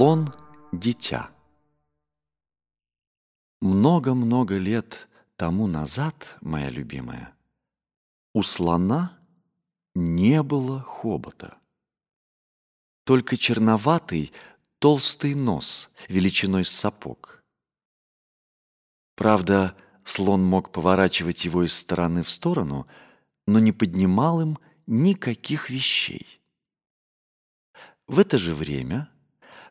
Слон – дитя. Много-много лет тому назад, моя любимая, у слона не было хобота. Только черноватый толстый нос величиной с сапог. Правда, слон мог поворачивать его из стороны в сторону, но не поднимал им никаких вещей. В это же время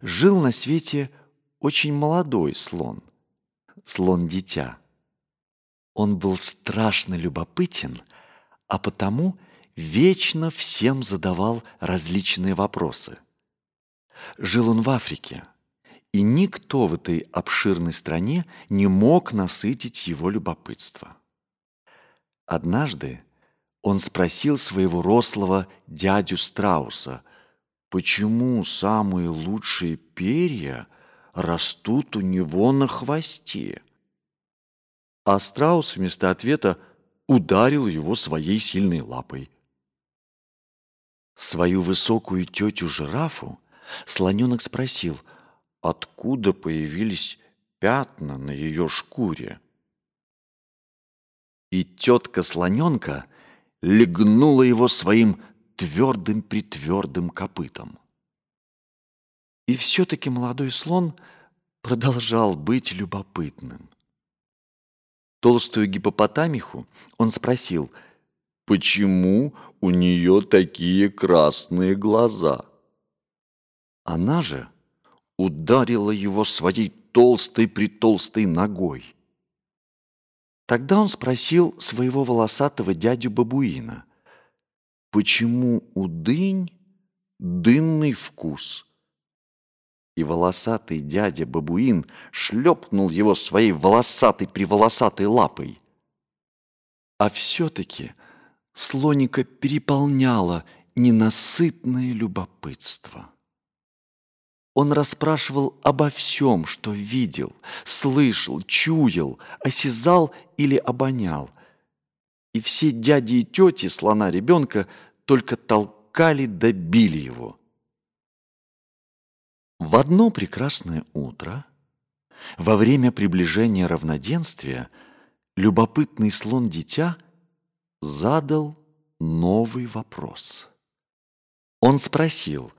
жил на свете очень молодой слон, слон-дитя. Он был страшно любопытен, а потому вечно всем задавал различные вопросы. Жил он в Африке, и никто в этой обширной стране не мог насытить его любопытство. Однажды он спросил своего рослого дядю Страуса, почему самые лучшие перья растут у него на хвосте. А страус вместо ответа ударил его своей сильной лапой. Свою высокую тетю-жирафу слоненок спросил, откуда появились пятна на ее шкуре. И тетка слоненка легнула его своим твердым-притвердым копытом. И все-таки молодой слон продолжал быть любопытным. Толстую гипопотамиху он спросил, почему у нее такие красные глаза? Она же ударила его своей толстой-притолстой ногой. Тогда он спросил своего волосатого дядю-бабуина, почему у дынь дынный вкус? И волосатый дядя-бабуин шлепнул его своей волосатой-приволосатой лапой. А все-таки слоника переполняло ненасытное любопытство. Он расспрашивал обо всем, что видел, слышал, чуял, осязал или обонял – и все дяди и тети слона ребенка только толкали да били его. В одно прекрасное утро, во время приближения равноденствия, любопытный слон-дитя задал новый вопрос. Он спросил,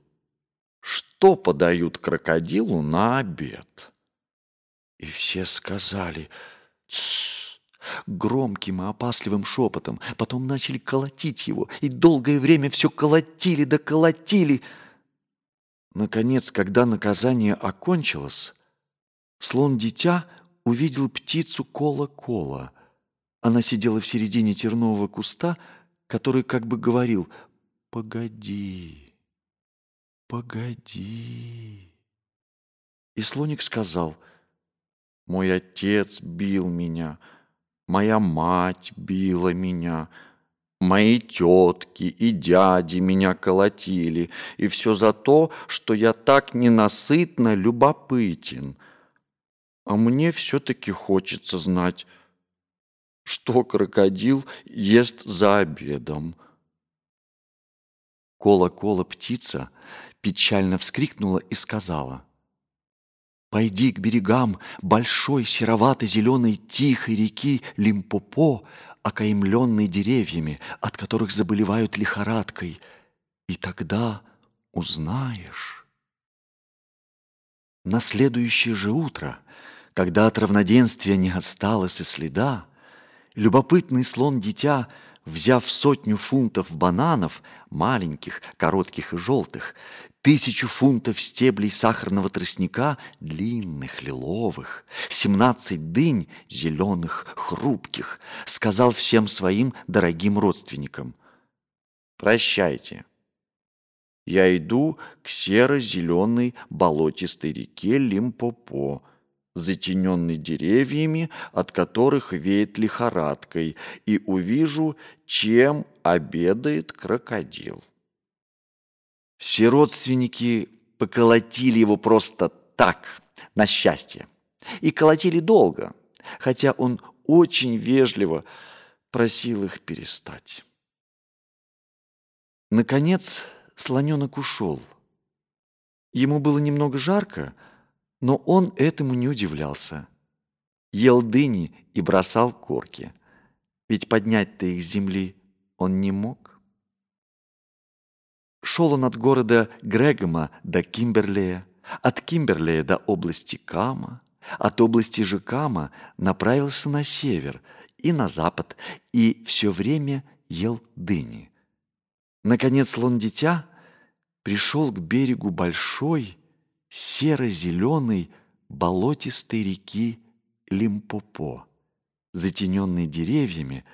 что подают крокодилу на обед? И все сказали «Тссс!» Громким и опасливым шепотом. Потом начали колотить его, и долгое время все колотили да колотили. Наконец, когда наказание окончилось, слон-дитя увидел птицу Кола-Кола. Она сидела в середине тернового куста, который как бы говорил «Погоди, погоди». И слоник сказал «Мой отец бил меня». Моя мать била меня, мои тетки и дяди меня колотили, и все за то, что я так ненасытно любопытен. А мне все-таки хочется знать, что крокодил ест за обедом. Кола-кола птица печально вскрикнула и сказала — Пойди к берегам большой серовато-зеленой тихой реки Лимпопо, окаймленной деревьями, от которых заболевают лихорадкой, и тогда узнаешь. На следующее же утро, когда от равноденствия не осталось и следа, любопытный слон-дитя — взяв сотню фунтов бананов, маленьких, коротких и желтых, тысячу фунтов стеблей сахарного тростника, длинных, лиловых, семнадцать дынь, зеленых, хрупких, сказал всем своим дорогим родственникам, «Прощайте, я иду к серо-зеленой болотистой реке Лимпопо, затененный деревьями, от которых веет лихорадкой, и увижу, чем обедает крокодил. Все родственники поколотили его просто так, на счастье. И колотили долго, хотя он очень вежливо просил их перестать. Наконец слоненок ушел, Ему было немного жарко, но он этому не удивлялся. Ел дыни и бросал корки, ведь поднять-то их с земли он не мог. Шел он от города Грегома до Кимберлея, от Кимберлея до области Кама, от области же Кама направился на север и на запад, и все время ел дыни. Наконец слон-дитя пришел к берегу большой, серо-зеленой, болотистой реки Лимпопо, затененной деревьями,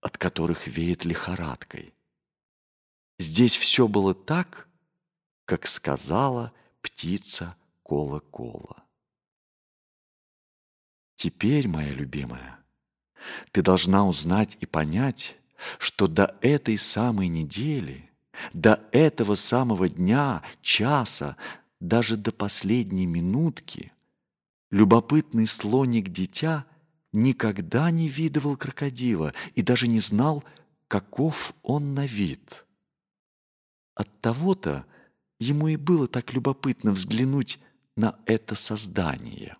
от которых веет лихорадкой. Здесь все было так, как сказала птица Кола-Кола. Теперь, моя любимая, ты должна узнать и понять, что до этой самой недели, до этого самого дня, часа, даже до последней минутки любопытный слоник-дитя никогда не видывал крокодила и даже не знал, каков он на вид. От того-то ему и было так любопытно взглянуть на это создание.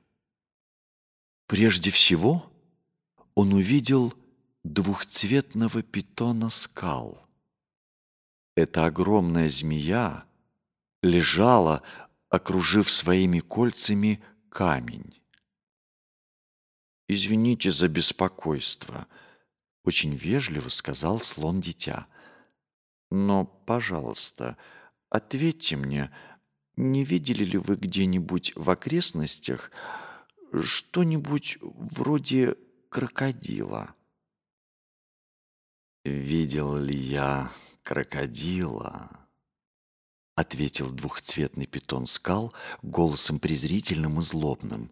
Прежде всего он увидел двухцветного питона скал. Эта огромная змея лежала, окружив своими кольцами камень. «Извините за беспокойство», — очень вежливо сказал слон-дитя. «Но, пожалуйста, ответьте мне, не видели ли вы где-нибудь в окрестностях что-нибудь вроде крокодила?» «Видел ли я крокодила?» — ответил двухцветный питон скал голосом презрительным и злобным.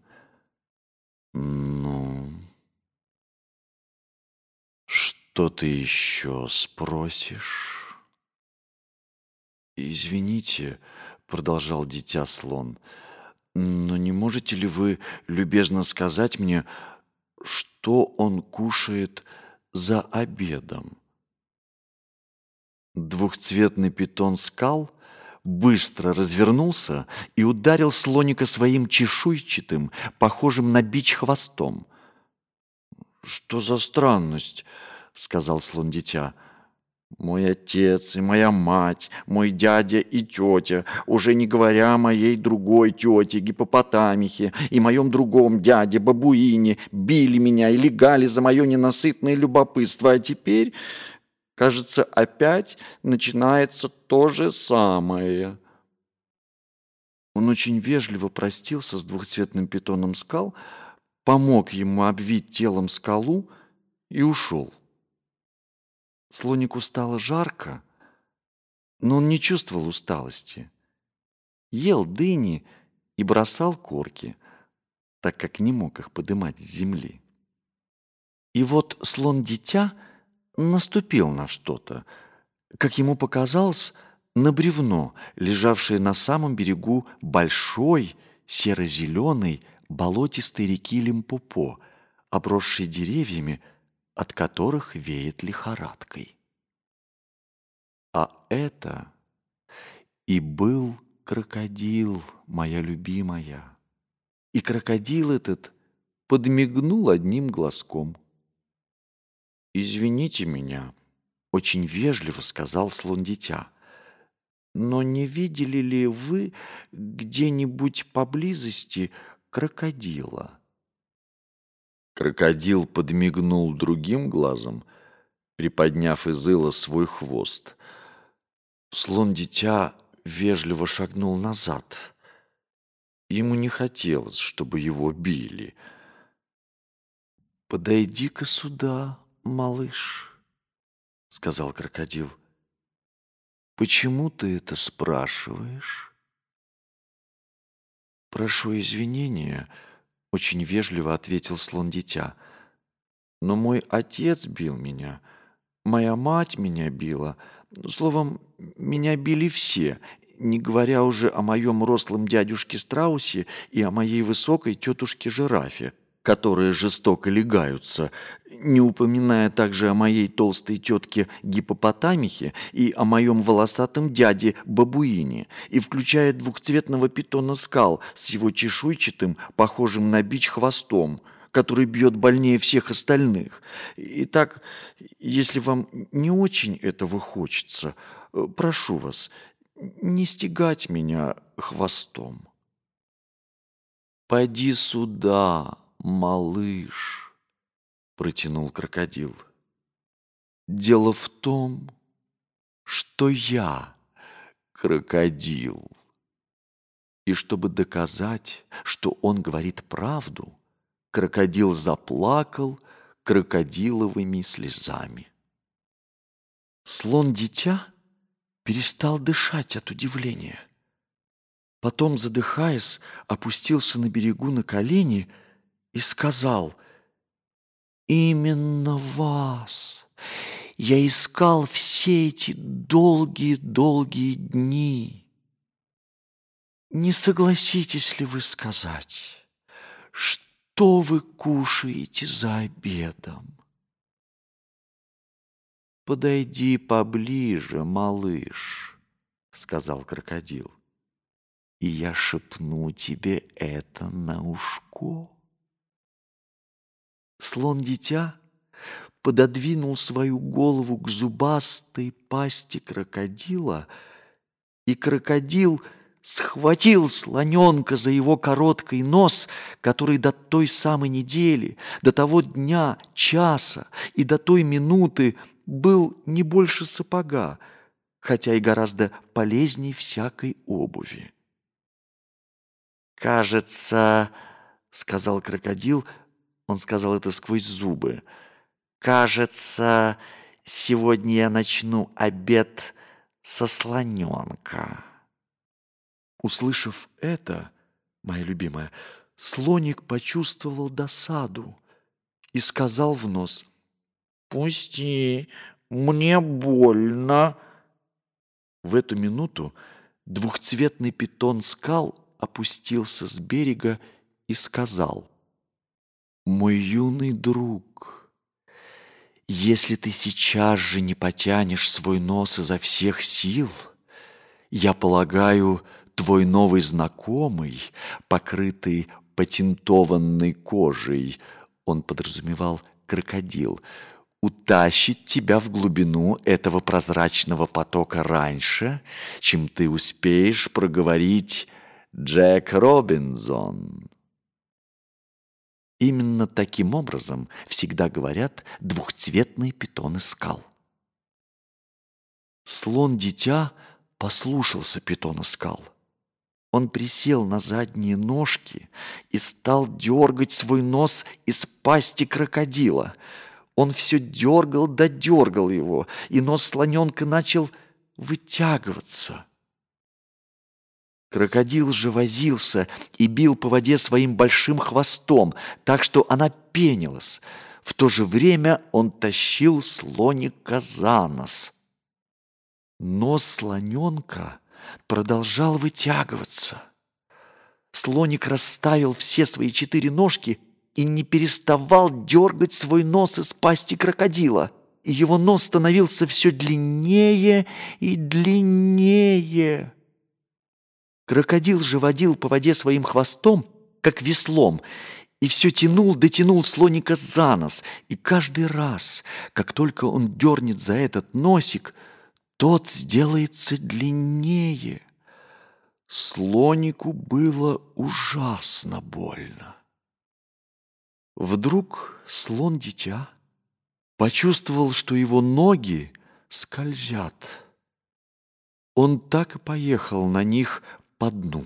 «Ну, что ты еще спросишь?» «Извините», — продолжал дитя-слон, «но не можете ли вы любезно сказать мне, что он кушает за обедом?» Двухцветный питон скал быстро развернулся и ударил слоника своим чешуйчатым, похожим на бич хвостом. «Что за странность?» — сказал слон-дитя. «Мой отец и моя мать, мой дядя и тетя, уже не говоря о моей другой тете Гипопотамихе и моем другом дяде Бабуине, били меня и легали за мое ненасытное любопытство, а теперь Кажется, опять начинается то же самое. Он очень вежливо простился с двухцветным питоном скал, помог ему обвить телом скалу и ушел. Слонику стало жарко, но он не чувствовал усталости. Ел дыни и бросал корки, так как не мог их подымать с земли. И вот слон-дитя — наступил на что-то, как ему показалось, на бревно, лежавшее на самом берегу большой серо-зеленой болотистой реки Лимпопо, обросшей деревьями, от которых веет лихорадкой. А это и был крокодил, моя любимая. И крокодил этот подмигнул одним глазком – «Извините меня», — очень вежливо сказал слон-дитя. «Но не видели ли вы где-нибудь поблизости крокодила?» Крокодил подмигнул другим глазом, приподняв из ила свой хвост. Слон-дитя вежливо шагнул назад. Ему не хотелось, чтобы его били. «Подойди-ка сюда», малыш», — сказал крокодил, — «почему ты это спрашиваешь?» «Прошу извинения», — очень вежливо ответил слон-дитя, «но мой отец бил меня, моя мать меня била, словом, меня били все, не говоря уже о моем рослом дядюшке Страусе и о моей высокой тетушке Жирафе которые жестоко легаются, не упоминая также о моей толстой тетке Гипопотамихе и о моем волосатом дяде Бабуине, и включая двухцветного питона скал с его чешуйчатым, похожим на бич хвостом, который бьет больнее всех остальных. Итак, если вам не очень этого хочется, прошу вас, не стегать меня хвостом. «Поди сюда, малыш!» Протянул крокодил. Дело в том, что я крокодил. И чтобы доказать, что он говорит правду, крокодил заплакал крокодиловыми слезами. Слон-дитя перестал дышать от удивления. Потом, задыхаясь, опустился на берегу на колени и сказал — Именно вас я искал все эти долгие-долгие дни. Не согласитесь ли вы сказать, что вы кушаете за обедом? «Подойди поближе, малыш», — сказал крокодил, «и я шепну тебе это на ушко». Слон-дитя пододвинул свою голову к зубастой пасти крокодила, и крокодил схватил слоненка за его короткий нос, который до той самой недели, до того дня, часа и до той минуты был не больше сапога, хотя и гораздо полезней всякой обуви. «Кажется, — сказал крокодил, — он сказал это сквозь зубы. «Кажется, сегодня я начну обед со слоненка». Услышав это, моя любимая, слоник почувствовал досаду и сказал в нос, «Пусти, мне больно». В эту минуту двухцветный питон скал опустился с берега и сказал, мой юный друг, если ты сейчас же не потянешь свой нос изо всех сил, я полагаю, твой новый знакомый, покрытый патентованной кожей, он подразумевал крокодил, утащит тебя в глубину этого прозрачного потока раньше, чем ты успеешь проговорить «Джек Робинзон». Именно таким образом всегда говорят двухцветные питоны скал. Слон-дитя послушался питона скал. Он присел на задние ножки и стал дергать свой нос из пасти крокодила. Он все дергал да дергал его, и нос слоненка начал вытягиваться – Крокодил же возился и бил по воде своим большим хвостом, так что она пенилась. В то же время он тащил слоника за нос. Нос слоненка продолжал вытягиваться. Слоник расставил все свои четыре ножки и не переставал дергать свой нос из пасти крокодила. И его нос становился все длиннее и длиннее. Крокодил же водил по воде своим хвостом, как веслом, и все тянул, дотянул слоника за нос. И каждый раз, как только он дернет за этот носик, тот сделается длиннее. Слонику было ужасно больно. Вдруг слон-дитя почувствовал, что его ноги скользят. Он так и поехал на них по дну.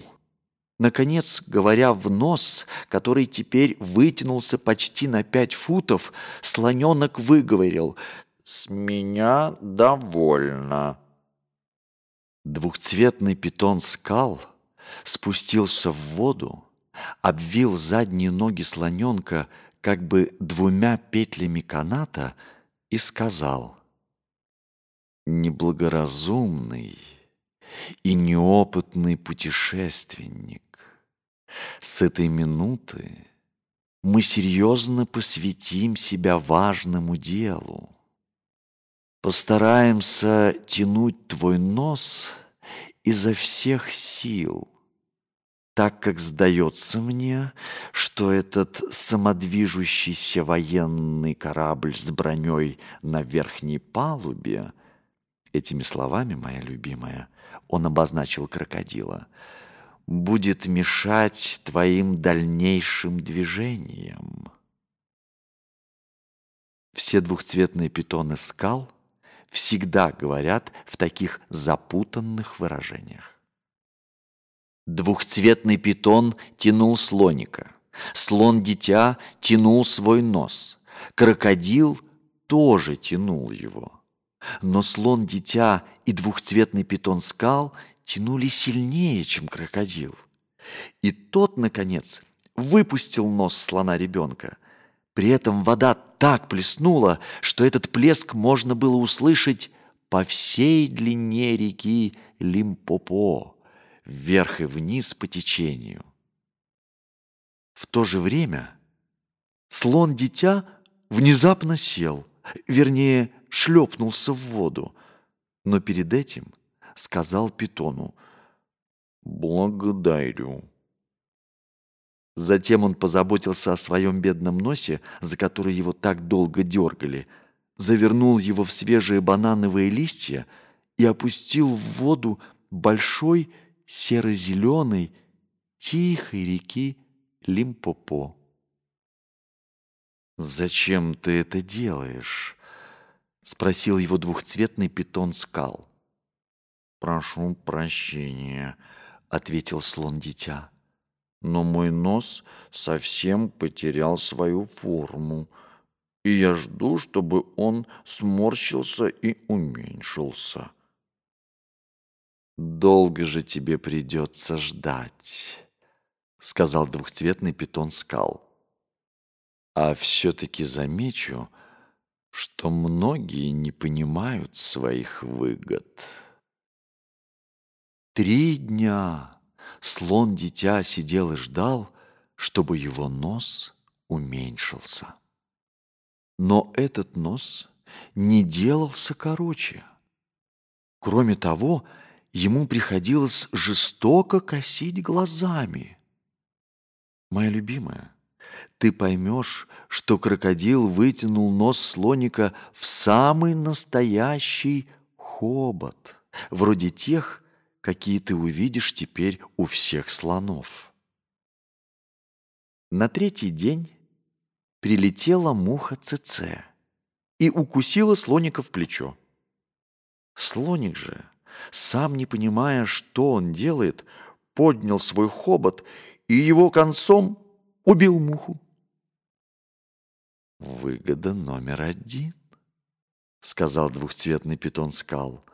Наконец, говоря в нос, который теперь вытянулся почти на пять футов, слоненок выговорил «С меня довольно». Двухцветный питон скал спустился в воду, обвил задние ноги слоненка как бы двумя петлями каната и сказал «Неблагоразумный» и неопытный путешественник. С этой минуты мы серьезно посвятим себя важному делу. Постараемся тянуть твой нос изо всех сил, так как сдается мне, что этот самодвижущийся военный корабль с броней на верхней палубе, этими словами, моя любимая, он обозначил крокодила, будет мешать твоим дальнейшим движениям. Все двухцветные питоны скал всегда говорят в таких запутанных выражениях. Двухцветный питон тянул слоника. Слон-дитя тянул свой нос. Крокодил тоже тянул его. Но слон-дитя и двухцветный питон скал тянули сильнее, чем крокодил. И тот, наконец, выпустил нос слона-ребенка. При этом вода так плеснула, что этот плеск можно было услышать по всей длине реки Лимпопо вверх и вниз по течению. В то же время слон-дитя внезапно сел, вернее, шлепнулся в воду, но перед этим сказал питону «Благодарю». Затем он позаботился о своем бедном носе, за который его так долго дергали, завернул его в свежие банановые листья и опустил в воду большой серо-зеленой, тихой реки Лимпопо. «Зачем ты это делаешь?» — спросил его двухцветный питон скал. «Прошу прощения», — ответил слон-дитя. «Но мой нос совсем потерял свою форму, и я жду, чтобы он сморщился и уменьшился». «Долго же тебе придется ждать», — сказал двухцветный питон скал. «А все-таки замечу, что многие не понимают своих выгод». Три дня слон-дитя сидел и ждал, чтобы его нос уменьшился. Но этот нос не делался короче. Кроме того, ему приходилось жестоко косить глазами. Моя любимая, ты поймешь, что крокодил вытянул нос слоника в самый настоящий хобот, вроде тех, какие ты увидишь теперь у всех слонов. На третий день прилетела муха ЦЦ и укусила слоника в плечо. Слоник же сам не понимая, что он делает, поднял свой хобот и его концом убил муху. «Выгода номер один», — сказал двухцветный питон скал.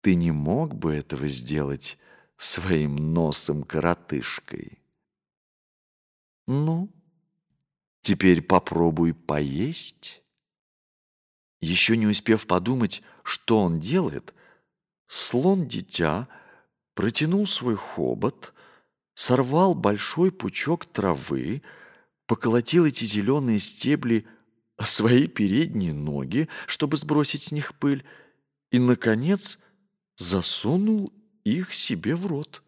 «Ты не мог бы этого сделать своим носом-коротышкой?» «Ну, теперь попробуй поесть». Еще не успев подумать, что он делает, Слон-дитя протянул свой хобот, сорвал большой пучок травы, поколотил эти зеленые стебли о свои передние ноги, чтобы сбросить с них пыль, и, наконец, засунул их себе в рот.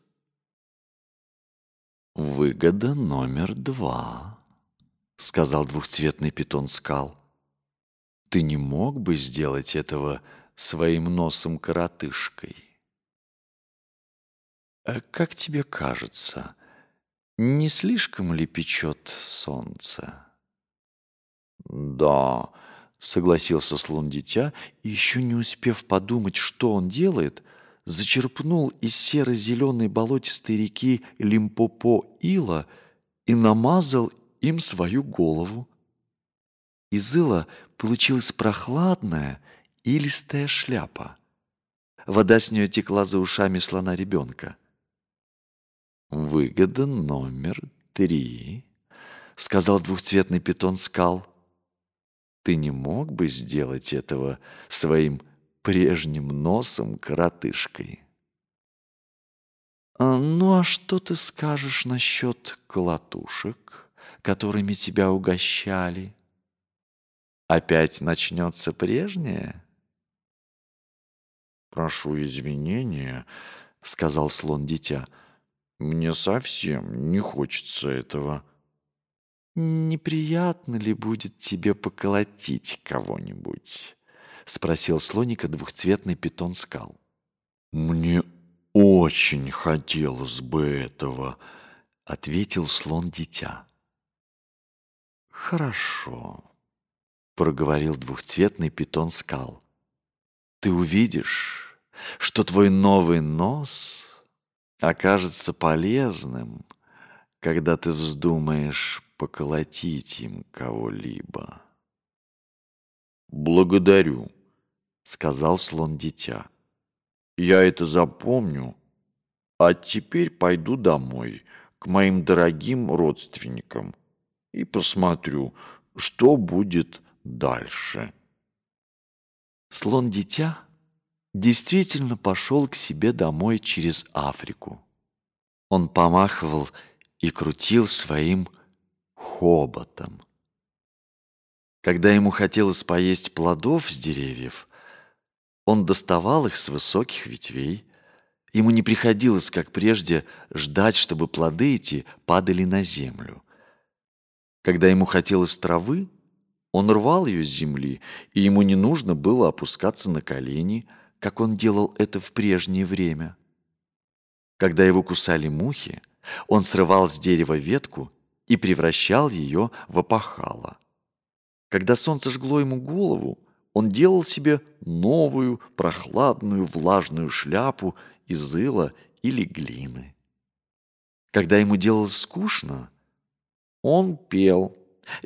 «Выгода номер два», — сказал двухцветный питон скал. «Ты не мог бы сделать этого своим носом-коротышкой. А как тебе кажется, не слишком ли печет солнце? Да, согласился слон-дитя, и еще не успев подумать, что он делает, зачерпнул из серо-зеленой болотистой реки Лимпопо ила и намазал им свою голову. Из ила получилась прохладная илистая шляпа. Вода с нее текла за ушами слона ребенка. «Выгода номер три», — сказал двухцветный питон скал. «Ты не мог бы сделать этого своим прежним носом-коротышкой?» «А, «Ну а что ты скажешь насчет колотушек, которыми тебя угощали? Опять начнется прежнее? «Прошу извинения», — сказал слон-дитя. «Мне совсем не хочется этого». «Неприятно ли будет тебе поколотить кого-нибудь?» — спросил слоника двухцветный питон скал. «Мне очень хотелось бы этого», — ответил слон-дитя. «Хорошо», — проговорил двухцветный питон скал. «Ты увидишь, что твой новый нос окажется полезным, когда ты вздумаешь поколотить им кого-либо». «Благодарю», — сказал слон-дитя. «Я это запомню, а теперь пойду домой к моим дорогим родственникам и посмотрю, что будет дальше». Слон-дитя действительно пошел к себе домой через Африку. Он помахивал и крутил своим хоботом. Когда ему хотелось поесть плодов с деревьев, он доставал их с высоких ветвей. Ему не приходилось, как прежде, ждать, чтобы плоды эти падали на землю. Когда ему хотелось травы, он рвал ее с земли, и ему не нужно было опускаться на колени, как он делал это в прежнее время. Когда его кусали мухи, он срывал с дерева ветку и превращал ее в опахало. Когда солнце жгло ему голову, он делал себе новую прохладную влажную шляпу из ила или глины. Когда ему делалось скучно, он пел,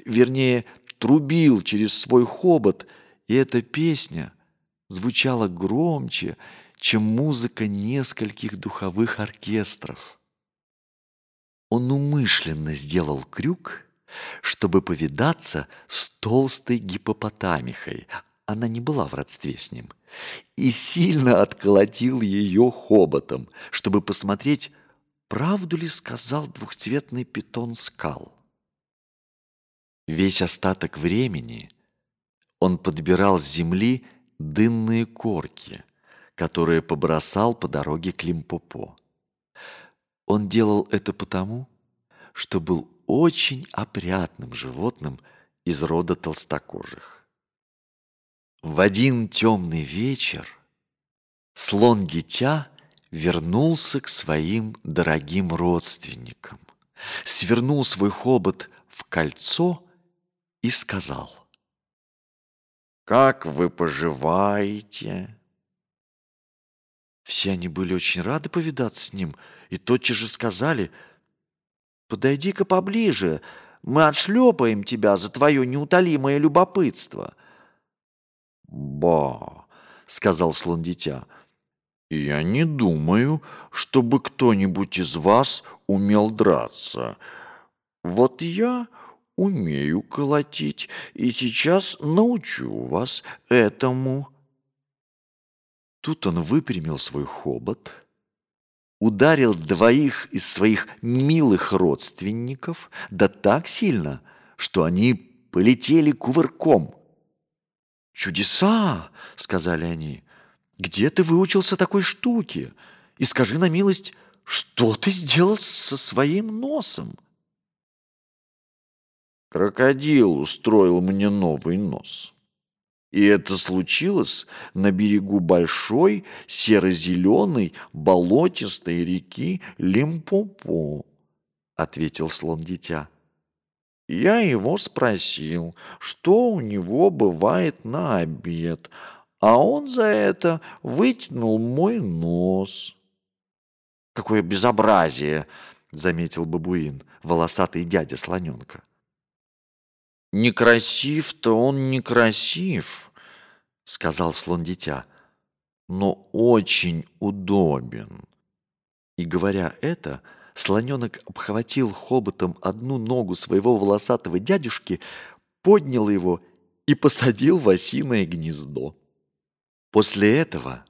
вернее, трубил через свой хобот, и эта песня звучала громче, чем музыка нескольких духовых оркестров. Он умышленно сделал крюк, чтобы повидаться с толстой гипопотамихой, она не была в родстве с ним, и сильно отколотил ее хоботом, чтобы посмотреть, правду ли сказал двухцветный питон скал. Весь остаток времени он подбирал с земли дынные корки, которые побросал по дороге к Лимпопо. Он делал это потому, что был очень опрятным животным из рода толстокожих. В один темный вечер слон-дитя вернулся к своим дорогим родственникам, свернул свой хобот в кольцо и сказал, «Как вы поживаете?» Все они были очень рады повидаться с ним и тотчас же сказали – Подойди-ка поближе, мы отшлепаем тебя за твое неутолимое любопытство». «Ба!» — сказал слон-дитя. «Я не думаю, чтобы кто-нибудь из вас умел драться. Вот я умею колотить, и сейчас научу вас этому». Тут он выпрямил свой хобот — ударил двоих из своих милых родственников, да так сильно, что они полетели кувырком. «Чудеса!» — сказали они. «Где ты выучился такой штуке? И скажи на милость, что ты сделал со своим носом?» «Крокодил устроил мне новый нос», и это случилось на берегу большой серо-зеленой болотистой реки Лимпопо, ответил слон-дитя. Я его спросил, что у него бывает на обед, а он за это вытянул мой нос. «Какое безобразие!» — заметил бабуин, волосатый дядя слоненка. «Некрасив-то он некрасив», — сказал слон-дитя, «но очень удобен». И говоря это, слоненок обхватил хоботом одну ногу своего волосатого дядюшки, поднял его и посадил в осиное гнездо. После этого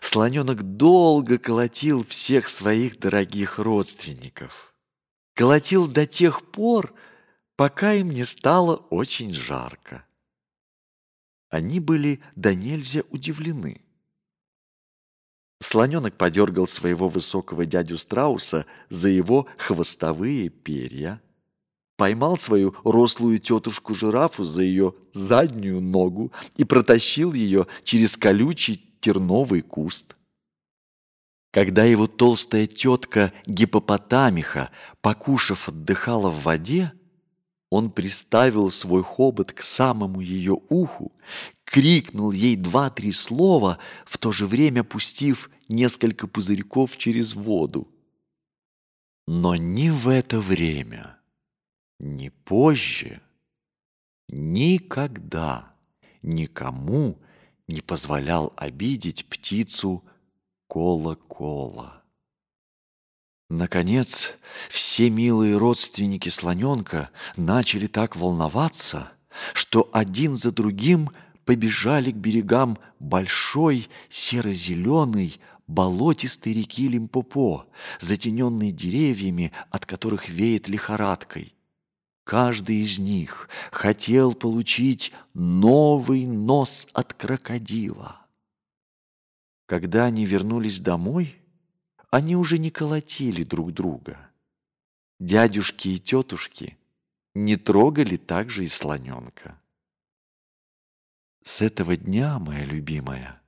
слоненок долго колотил всех своих дорогих родственников. Колотил до тех пор, пока им не стало очень жарко. Они были до нельзя удивлены. Слоненок подергал своего высокого дядю Страуса за его хвостовые перья, поймал свою рослую тетушку-жирафу за ее заднюю ногу и протащил ее через колючий терновый куст. Когда его толстая тетка гипопотамиха, покушав, отдыхала в воде, он приставил свой хобот к самому ее уху, крикнул ей два-три слова, в то же время пустив несколько пузырьков через воду. Но ни в это время, ни позже, никогда никому не позволял обидеть птицу Кола-Кола. Наконец, все милые родственники слоненка начали так волноваться, что один за другим побежали к берегам большой серо-зеленой болотистой реки Лимпопо, затененной деревьями, от которых веет лихорадкой. Каждый из них хотел получить новый нос от крокодила. Когда они вернулись домой, они уже не колотили друг друга. Дядюшки и тетушки не трогали также и слоненка. С этого дня, моя любимая,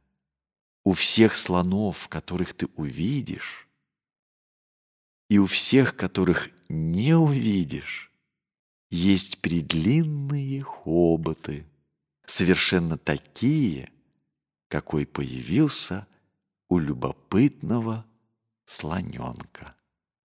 у всех слонов, которых ты увидишь, и у всех, которых не увидишь, есть предлинные хоботы, совершенно такие, какой появился у любопытного слоненка.